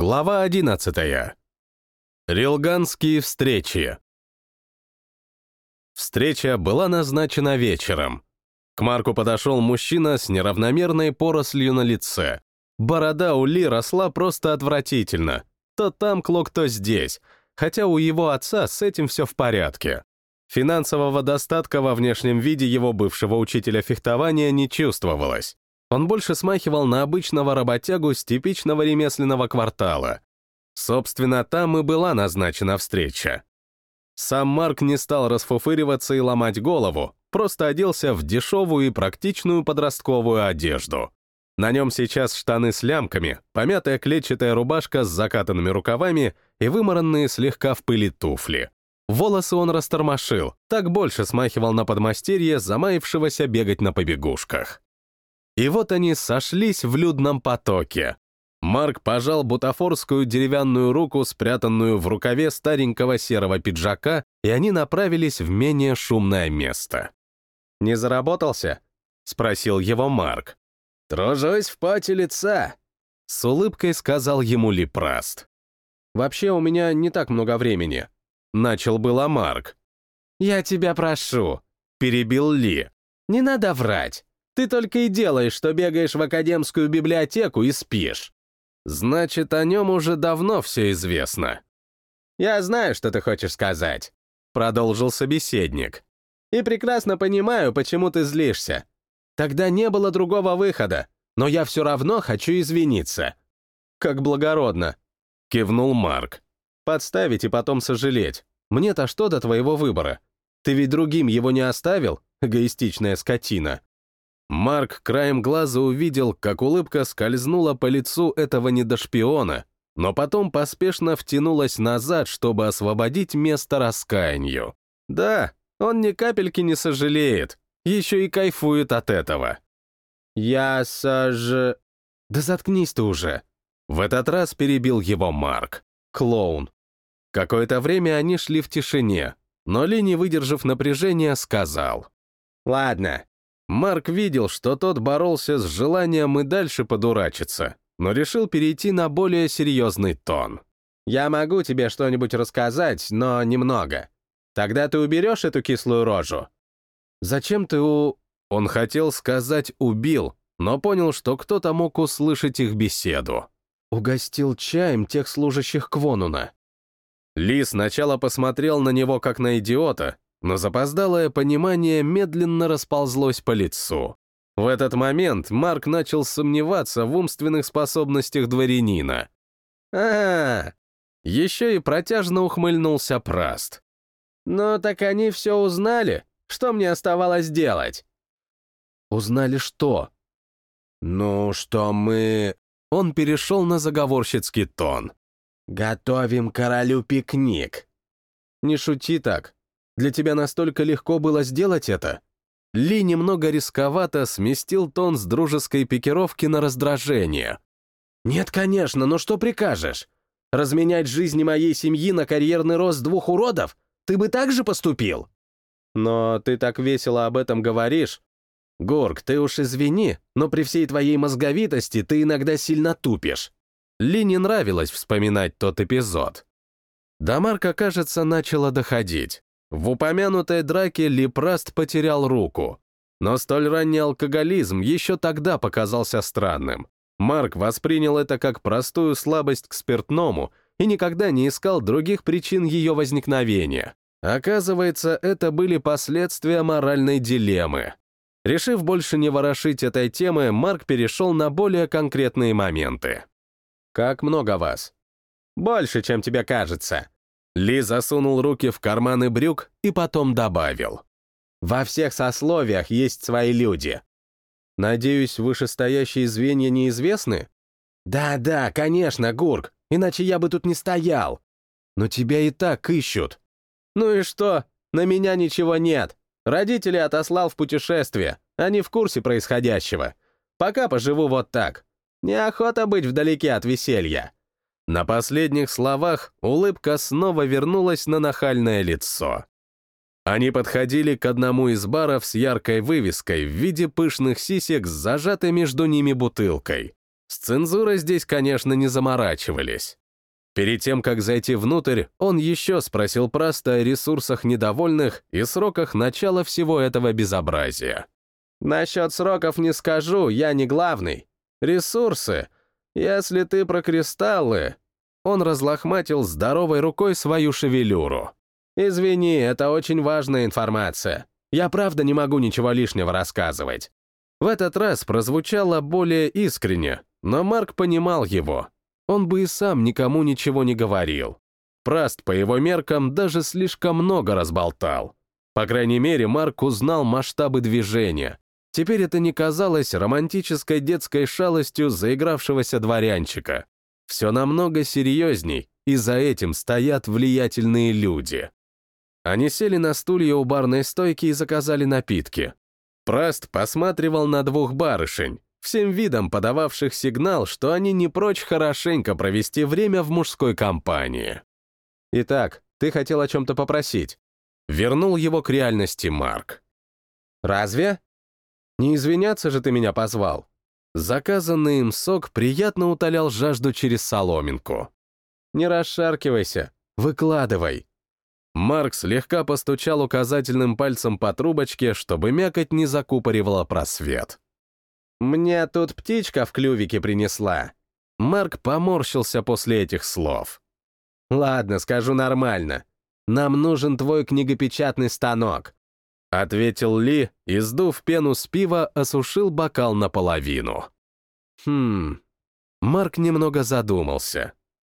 Глава 11. Рилганские встречи. Встреча была назначена вечером. К Марку подошел мужчина с неравномерной порослью на лице. Борода у Ли росла просто отвратительно. То там клок, то здесь, хотя у его отца с этим все в порядке. Финансового достатка во внешнем виде его бывшего учителя фехтования не чувствовалось. Он больше смахивал на обычного работягу с типичного ремесленного квартала. Собственно, там и была назначена встреча. Сам Марк не стал расфуфыриваться и ломать голову, просто оделся в дешевую и практичную подростковую одежду. На нем сейчас штаны с лямками, помятая клетчатая рубашка с закатанными рукавами и вымаранные слегка в пыли туфли. Волосы он растормошил, так больше смахивал на подмастерье, замаявшегося бегать на побегушках. И вот они сошлись в людном потоке. Марк пожал бутафорскую деревянную руку, спрятанную в рукаве старенького серого пиджака, и они направились в менее шумное место. «Не заработался?» — спросил его Марк. «Тружусь в поте лица», — с улыбкой сказал ему Липраст. «Вообще у меня не так много времени», — начал было Марк. «Я тебя прошу», — перебил Ли. «Не надо врать. Ты только и делаешь, что бегаешь в академскую библиотеку и спишь. Значит, о нем уже давно все известно. Я знаю, что ты хочешь сказать, продолжил собеседник. И прекрасно понимаю, почему ты злишься. Тогда не было другого выхода, но я все равно хочу извиниться. Как благородно, кивнул Марк. Подставить и потом сожалеть. Мне-то что до твоего выбора? Ты ведь другим его не оставил, эгоистичная скотина. Марк краем глаза увидел, как улыбка скользнула по лицу этого недошпиона, но потом поспешно втянулась назад, чтобы освободить место раскаянию. Да, он ни капельки не сожалеет, еще и кайфует от этого. «Я сож...» «Да заткнись ты уже!» В этот раз перебил его Марк. Клоун. Какое-то время они шли в тишине, но Ли, не выдержав напряжения, сказал. «Ладно, Марк видел, что тот боролся с желанием и дальше подурачиться, но решил перейти на более серьезный тон. «Я могу тебе что-нибудь рассказать, но немного. Тогда ты уберешь эту кислую рожу?» «Зачем ты у...» Он хотел сказать «убил», но понял, что кто-то мог услышать их беседу. Угостил чаем тех служащих Квонуна. Ли сначала посмотрел на него как на идиота, но запоздалое понимание медленно расползлось по лицу. В этот момент Марк начал сомневаться в умственных способностях дворянина. а, -а, -а Еще и протяжно ухмыльнулся Праст. «Ну так они все узнали. Что мне оставалось делать?» «Узнали что?» «Ну, что мы...» Он перешел на заговорщицкий тон. «Готовим королю пикник». «Не шути так. Для тебя настолько легко было сделать это? Ли немного рисковато сместил тон с дружеской пикировки на раздражение. «Нет, конечно, но что прикажешь? Разменять жизни моей семьи на карьерный рост двух уродов? Ты бы так же поступил?» «Но ты так весело об этом говоришь. Горг, ты уж извини, но при всей твоей мозговитости ты иногда сильно тупишь». Ли не нравилось вспоминать тот эпизод. До Марка, кажется, начало доходить. В упомянутой драке Липраст потерял руку. Но столь ранний алкоголизм еще тогда показался странным. Марк воспринял это как простую слабость к спиртному и никогда не искал других причин ее возникновения. Оказывается, это были последствия моральной дилеммы. Решив больше не ворошить этой темы, Марк перешел на более конкретные моменты. «Как много вас?» «Больше, чем тебе кажется», ли засунул руки в карманы брюк и потом добавил. «Во всех сословиях есть свои люди». «Надеюсь, вышестоящие звенья неизвестны?» «Да-да, конечно, Гурк, иначе я бы тут не стоял». «Но тебя и так ищут». «Ну и что? На меня ничего нет. Родители отослал в путешествие, они в курсе происходящего. Пока поживу вот так. Неохота быть вдалеке от веселья». На последних словах улыбка снова вернулась на нахальное лицо. Они подходили к одному из баров с яркой вывеской в виде пышных сисек с зажатой между ними бутылкой. С цензурой здесь, конечно, не заморачивались. Перед тем, как зайти внутрь, он еще спросил Праста о ресурсах недовольных и сроках начала всего этого безобразия. «Насчет сроков не скажу, я не главный. Ресурсы. Если ты про кристаллы...» Он разлохматил здоровой рукой свою шевелюру. «Извини, это очень важная информация. Я правда не могу ничего лишнего рассказывать». В этот раз прозвучало более искренне, но Марк понимал его. Он бы и сам никому ничего не говорил. Праст, по его меркам, даже слишком много разболтал. По крайней мере, Марк узнал масштабы движения. Теперь это не казалось романтической детской шалостью заигравшегося дворянчика. Все намного серьезней, и за этим стоят влиятельные люди. Они сели на стулья у барной стойки и заказали напитки. Праст посматривал на двух барышень, всем видом подававших сигнал, что они не прочь хорошенько провести время в мужской компании. «Итак, ты хотел о чем-то попросить?» Вернул его к реальности Марк. «Разве? Не извиняться же ты меня позвал?» Заказанный им сок приятно утолял жажду через соломинку. «Не расшаркивайся, выкладывай». Марк слегка постучал указательным пальцем по трубочке, чтобы мякоть не закупоривала просвет. «Мне тут птичка в клювике принесла». Марк поморщился после этих слов. «Ладно, скажу нормально. Нам нужен твой книгопечатный станок», — ответил Ли и, сдув пену с пива, осушил бокал наполовину. Хм... Марк немного задумался.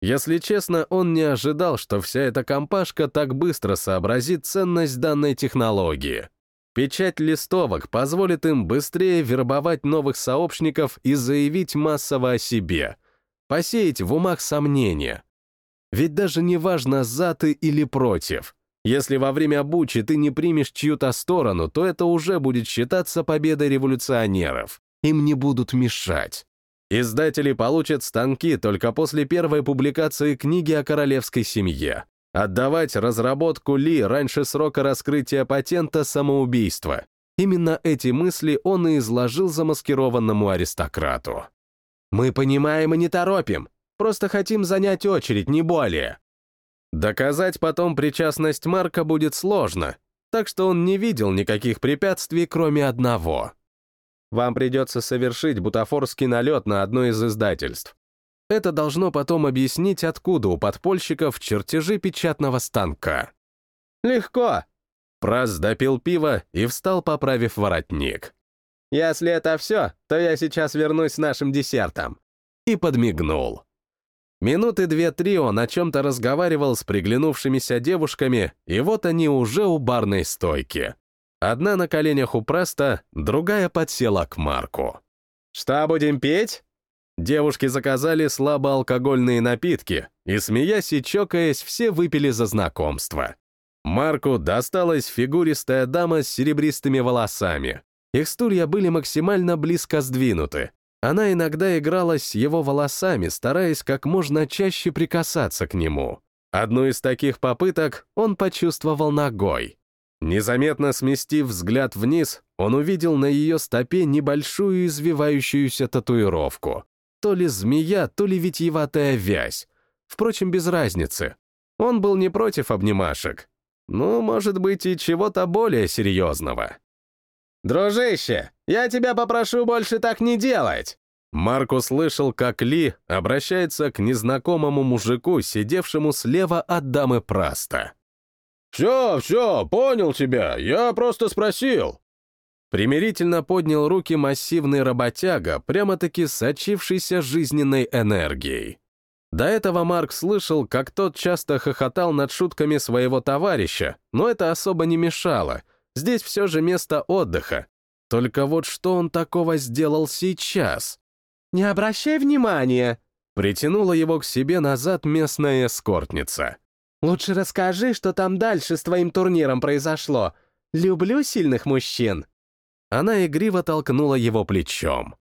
Если честно, он не ожидал, что вся эта компашка так быстро сообразит ценность данной технологии. Печать листовок позволит им быстрее вербовать новых сообщников и заявить массово о себе, посеять в умах сомнения. Ведь даже не важно, за ты или против. Если во время бучи ты не примешь чью-то сторону, то это уже будет считаться победой революционеров. Им не будут мешать. Издатели получат станки только после первой публикации книги о королевской семье. Отдавать разработку Ли раньше срока раскрытия патента самоубийства. Именно эти мысли он и изложил замаскированному аристократу. «Мы понимаем и не торопим. Просто хотим занять очередь, не более». Доказать потом причастность Марка будет сложно, так что он не видел никаких препятствий, кроме одного. Вам придется совершить бутафорский налет на одно из издательств. Это должно потом объяснить, откуда у подпольщиков чертежи печатного станка. «Легко!» Прас допил пиво и встал, поправив воротник. «Если это все, то я сейчас вернусь с нашим десертом». И подмигнул. Минуты две-три он о чем-то разговаривал с приглянувшимися девушками, и вот они уже у барной стойки. Одна на коленях у Праста, другая подсела к Марку. «Что будем петь?» Девушки заказали слабоалкогольные напитки, и, смеясь и чокаясь, все выпили за знакомство. Марку досталась фигуристая дама с серебристыми волосами. Их стулья были максимально близко сдвинуты. Она иногда играла с его волосами, стараясь как можно чаще прикасаться к нему. Одну из таких попыток он почувствовал ногой. Незаметно сместив взгляд вниз, он увидел на ее стопе небольшую извивающуюся татуировку. То ли змея, то ли витиеватая вязь. Впрочем, без разницы. Он был не против обнимашек. Ну, может быть, и чего-то более серьезного. «Дружище, я тебя попрошу больше так не делать!» Марк услышал, как Ли обращается к незнакомому мужику, сидевшему слева от дамы Праста. «Все, все, понял тебя, я просто спросил». Примирительно поднял руки массивный работяга, прямо-таки сочившийся жизненной энергией. До этого Марк слышал, как тот часто хохотал над шутками своего товарища, но это особо не мешало. Здесь все же место отдыха. Только вот что он такого сделал сейчас? «Не обращай внимания!» Притянула его к себе назад местная эскортница. «Лучше расскажи, что там дальше с твоим турниром произошло. Люблю сильных мужчин!» Она игриво толкнула его плечом.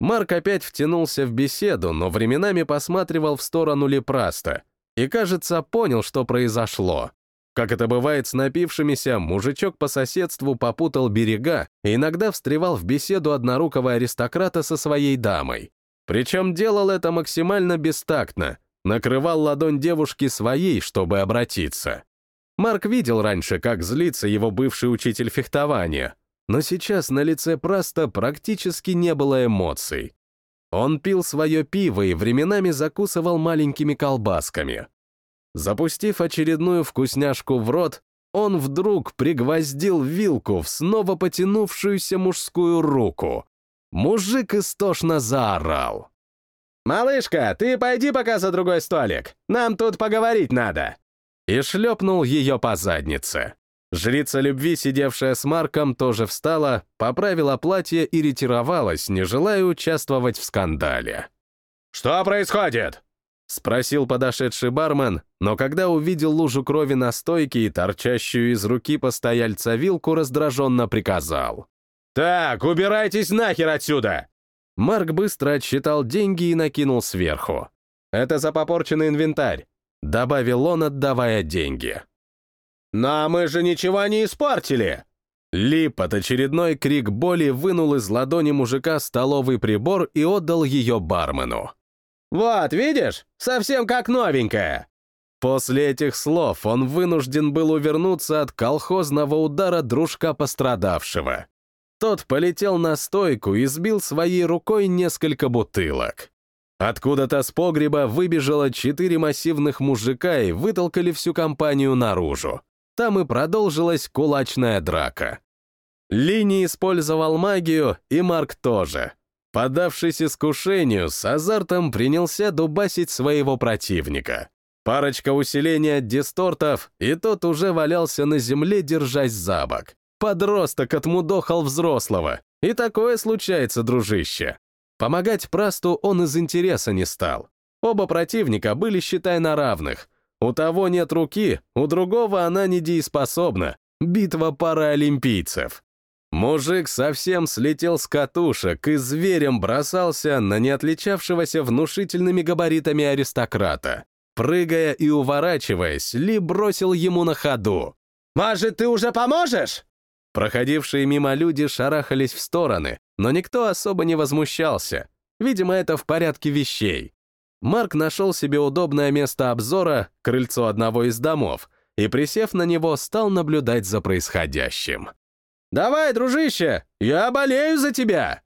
Марк опять втянулся в беседу, но временами посматривал в сторону Лепраста и, кажется, понял, что произошло. Как это бывает с напившимися, мужичок по соседству попутал берега и иногда встревал в беседу однорукого аристократа со своей дамой. Причем делал это максимально бестактно, накрывал ладонь девушки своей, чтобы обратиться. Марк видел раньше, как злится его бывший учитель фехтования, но сейчас на лице Праста практически не было эмоций. Он пил свое пиво и временами закусывал маленькими колбасками. Запустив очередную вкусняшку в рот, он вдруг пригвоздил вилку в снова потянувшуюся мужскую руку. Мужик истошно заорал. «Малышка, ты пойди пока за другой столик. Нам тут поговорить надо!» И шлепнул ее по заднице. Жрица любви, сидевшая с Марком, тоже встала, поправила платье и ретировалась, не желая участвовать в скандале. «Что происходит?» — спросил подошедший бармен, но когда увидел лужу крови на стойке и торчащую из руки постояльца вилку, раздраженно приказал. «Так, убирайтесь нахер отсюда!» Марк быстро отсчитал деньги и накинул сверху. «Это за попорченный инвентарь», — добавил он, отдавая деньги. «Но мы же ничего не испортили!» Лип от очередной крик боли вынул из ладони мужика столовый прибор и отдал ее бармену. «Вот, видишь? Совсем как новенькая!» После этих слов он вынужден был увернуться от колхозного удара дружка пострадавшего. Тот полетел на стойку и сбил своей рукой несколько бутылок. Откуда-то с погреба выбежало четыре массивных мужика и вытолкали всю компанию наружу. Там и продолжилась кулачная драка. Лини использовал магию, и Марк тоже. Подавшись искушению, с азартом принялся дубасить своего противника. Парочка усиления от дистортов, и тот уже валялся на земле, держась за бок. Подросток отмудохал взрослого. И такое случается, дружище. Помогать Прасту он из интереса не стал. Оба противника были, считай, на равных. У того нет руки, у другого она недееспособна. Битва параолимпийцев. Мужик совсем слетел с катушек и зверем бросался на не отличавшегося внушительными габаритами аристократа. Прыгая и уворачиваясь, Ли бросил ему на ходу. «Может, ты уже поможешь?» Проходившие мимо люди шарахались в стороны, но никто особо не возмущался. Видимо, это в порядке вещей. Марк нашел себе удобное место обзора, крыльцо одного из домов, и, присев на него, стал наблюдать за происходящим. «Давай, дружище, я болею за тебя!»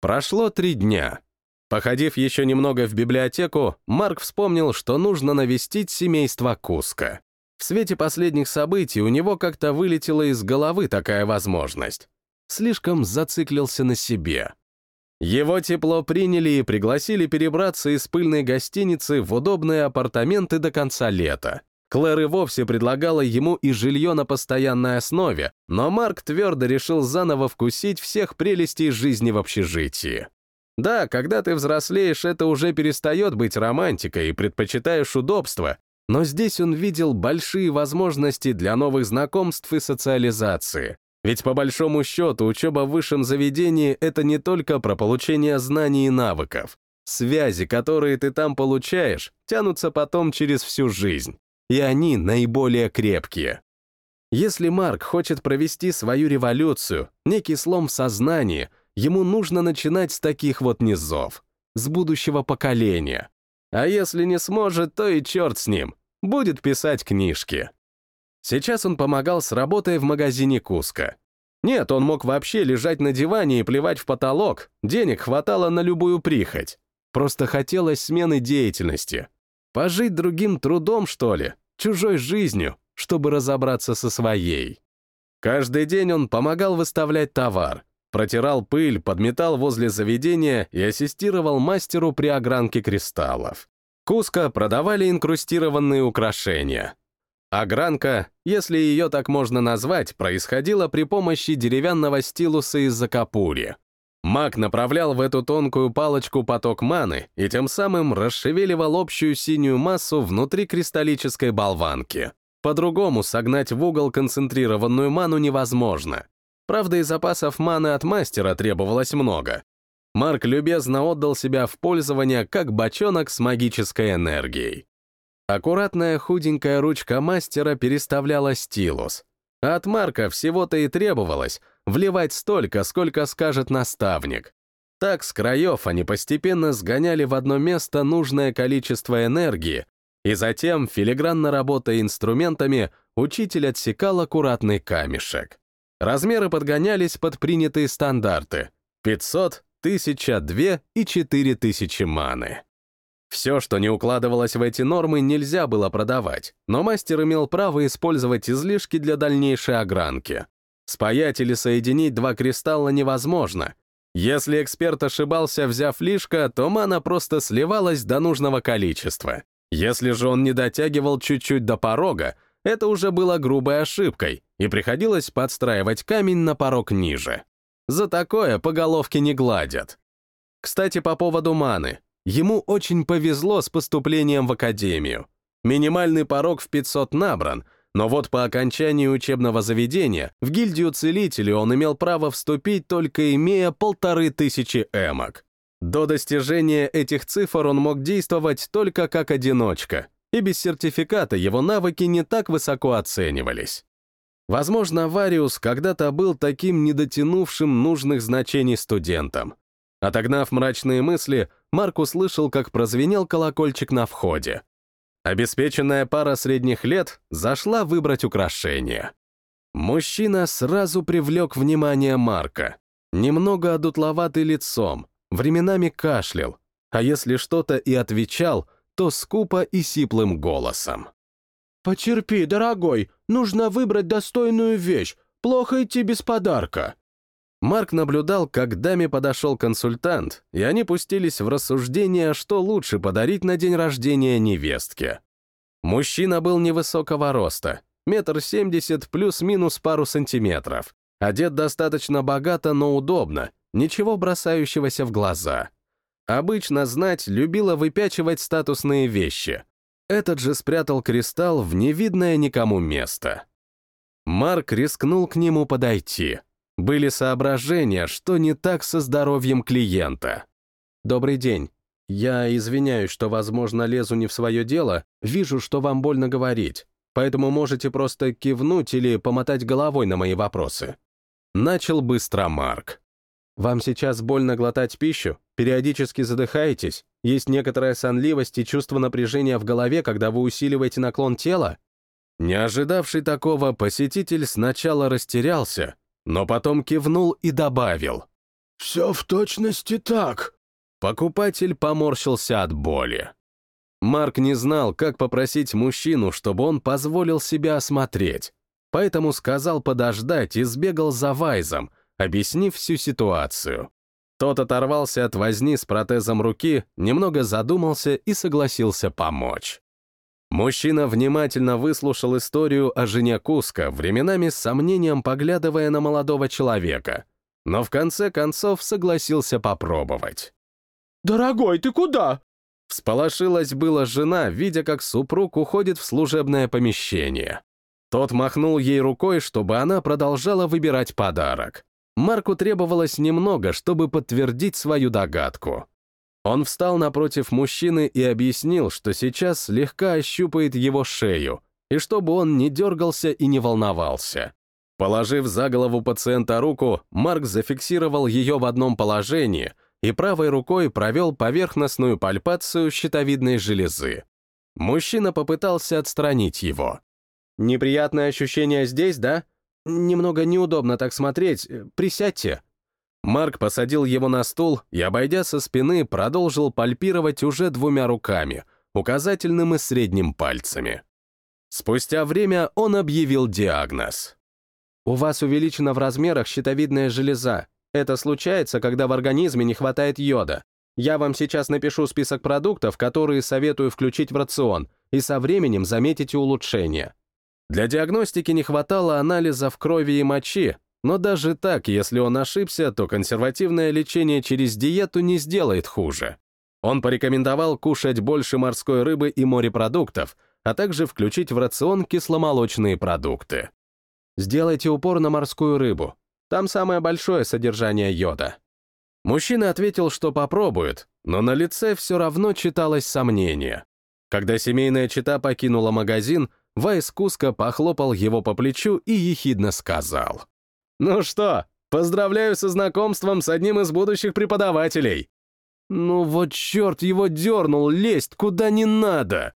Прошло три дня. Походив еще немного в библиотеку, Марк вспомнил, что нужно навестить семейство Куска. В свете последних событий у него как-то вылетела из головы такая возможность. Слишком зациклился на себе. Его тепло приняли и пригласили перебраться из пыльной гостиницы в удобные апартаменты до конца лета. Клэр и вовсе предлагала ему и жилье на постоянной основе, но Марк твердо решил заново вкусить всех прелестей жизни в общежитии. Да, когда ты взрослеешь, это уже перестает быть романтикой и предпочитаешь удобство, но здесь он видел большие возможности для новых знакомств и социализации. Ведь по большому счету учеба в высшем заведении — это не только про получение знаний и навыков. Связи, которые ты там получаешь, тянутся потом через всю жизнь и они наиболее крепкие. Если Марк хочет провести свою революцию, некий слом в сознании, ему нужно начинать с таких вот низов, с будущего поколения. А если не сможет, то и черт с ним, будет писать книжки. Сейчас он помогал с работой в магазине Куска. Нет, он мог вообще лежать на диване и плевать в потолок, денег хватало на любую прихоть. Просто хотелось смены деятельности, Пожить другим трудом, что ли? Чужой жизнью, чтобы разобраться со своей. Каждый день он помогал выставлять товар, протирал пыль, подметал возле заведения и ассистировал мастеру при огранке кристаллов. Куско продавали инкрустированные украшения. Огранка, если ее так можно назвать, происходила при помощи деревянного стилуса из закапури. Маг направлял в эту тонкую палочку поток маны и тем самым расшевеливал общую синюю массу внутри кристаллической болванки. По-другому согнать в угол концентрированную ману невозможно. Правда, и запасов маны от мастера требовалось много. Марк любезно отдал себя в пользование как бочонок с магической энергией. Аккуратная худенькая ручка мастера переставляла стилус. А от Марка всего-то и требовалось — вливать столько, сколько скажет наставник. Так, с краев они постепенно сгоняли в одно место нужное количество энергии, и затем, филигранно работая инструментами, учитель отсекал аккуратный камешек. Размеры подгонялись под принятые стандарты — 500, 1000, 2 и 4000 маны. Все, что не укладывалось в эти нормы, нельзя было продавать, но мастер имел право использовать излишки для дальнейшей огранки. Спаять или соединить два кристалла невозможно. Если эксперт ошибался, взяв лишко, то мана просто сливалась до нужного количества. Если же он не дотягивал чуть-чуть до порога, это уже было грубой ошибкой, и приходилось подстраивать камень на порог ниже. За такое по головке не гладят. Кстати, по поводу маны. Ему очень повезло с поступлением в академию. Минимальный порог в 500 набран, но вот по окончании учебного заведения в гильдию целителей он имел право вступить, только имея полторы тысячи эмок. До достижения этих цифр он мог действовать только как одиночка, и без сертификата его навыки не так высоко оценивались. Возможно, Вариус когда-то был таким недотянувшим нужных значений студентом. Отогнав мрачные мысли, Марк услышал, как прозвенел колокольчик на входе. Обеспеченная пара средних лет зашла выбрать украшение. Мужчина сразу привлек внимание Марка. Немного одутловатый лицом, временами кашлял, а если что-то и отвечал, то скупо и сиплым голосом. «Потерпи, дорогой, нужно выбрать достойную вещь, плохо идти без подарка». Марк наблюдал, как даме подошел консультант, и они пустились в рассуждение, что лучше подарить на день рождения невестке. Мужчина был невысокого роста, метр семьдесят плюс-минус пару сантиметров. Одет достаточно богато, но удобно, ничего бросающегося в глаза. Обычно знать любила выпячивать статусные вещи. Этот же спрятал кристалл в невидное никому место. Марк рискнул к нему подойти. Были соображения, что не так со здоровьем клиента. «Добрый день. Я извиняюсь, что, возможно, лезу не в свое дело, вижу, что вам больно говорить, поэтому можете просто кивнуть или помотать головой на мои вопросы». Начал быстро Марк. Вам сейчас больно глотать пищу? Периодически задыхаетесь? Есть некоторая сонливость и чувство напряжения в голове, когда вы усиливаете наклон тела? Не ожидавший такого, посетитель сначала растерялся, но потом кивнул и добавил. «Все в точности так». Покупатель поморщился от боли. Марк не знал, как попросить мужчину, чтобы он позволил себя осмотреть, поэтому сказал подождать и сбегал за Вайзом, объяснив всю ситуацию. Тот оторвался от возни с протезом руки, немного задумался и согласился помочь. Мужчина внимательно выслушал историю о жене Куска, временами с сомнением поглядывая на молодого человека, но в конце концов согласился попробовать. «Дорогой, ты куда?» Всполошилась была жена, видя, как супруг уходит в служебное помещение. Тот махнул ей рукой, чтобы она продолжала выбирать подарок. Марку требовалось немного, чтобы подтвердить свою догадку. Он встал напротив мужчины и объяснил, что сейчас слегка ощупает его шею, и чтобы он не дергался и не волновался. Положив за голову пациента руку, Марк зафиксировал ее в одном положении и правой рукой провел поверхностную пальпацию щитовидной железы. Мужчина попытался отстранить его. «Неприятное ощущение здесь, да?» Немного неудобно так смотреть. Присядьте». Марк посадил его на стул и, обойдя со спины, продолжил пальпировать уже двумя руками, указательным и средним пальцами. Спустя время он объявил диагноз. «У вас увеличена в размерах щитовидная железа. Это случается, когда в организме не хватает йода. Я вам сейчас напишу список продуктов, которые советую включить в рацион, и со временем заметите улучшение. Для диагностики не хватало анализов крови и мочи, но даже так, если он ошибся, то консервативное лечение через диету не сделает хуже. Он порекомендовал кушать больше морской рыбы и морепродуктов, а также включить в рацион кисломолочные продукты. Сделайте упор на морскую рыбу. Там самое большое содержание йода. Мужчина ответил, что попробует, но на лице все равно читалось сомнение. Когда семейная чита покинула магазин, Вайс Куско похлопал его по плечу и ехидно сказал. «Ну что, Поздравляю со знакомством с одним из будущих преподавателей. Ну вот черт его дернул лезть куда не надо.